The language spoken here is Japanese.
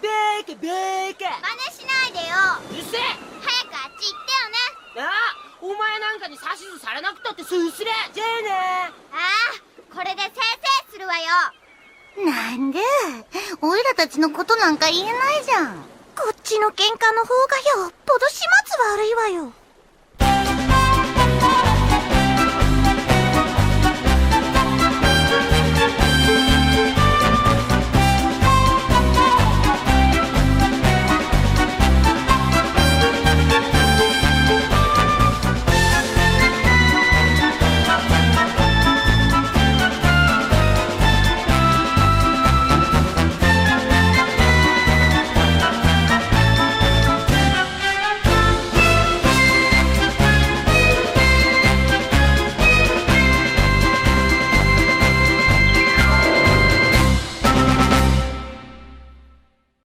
ベーケベーケ。真似しないでよ。うっせえ。早くあっち行ってよね。ああお前なんかに指図されなくたってすすれじゃあね。ああこれで先生するわよ。なんで？おいらたちのことなんか言えないじゃん。こっちの喧嘩の方がよっぽど始末悪いわよ。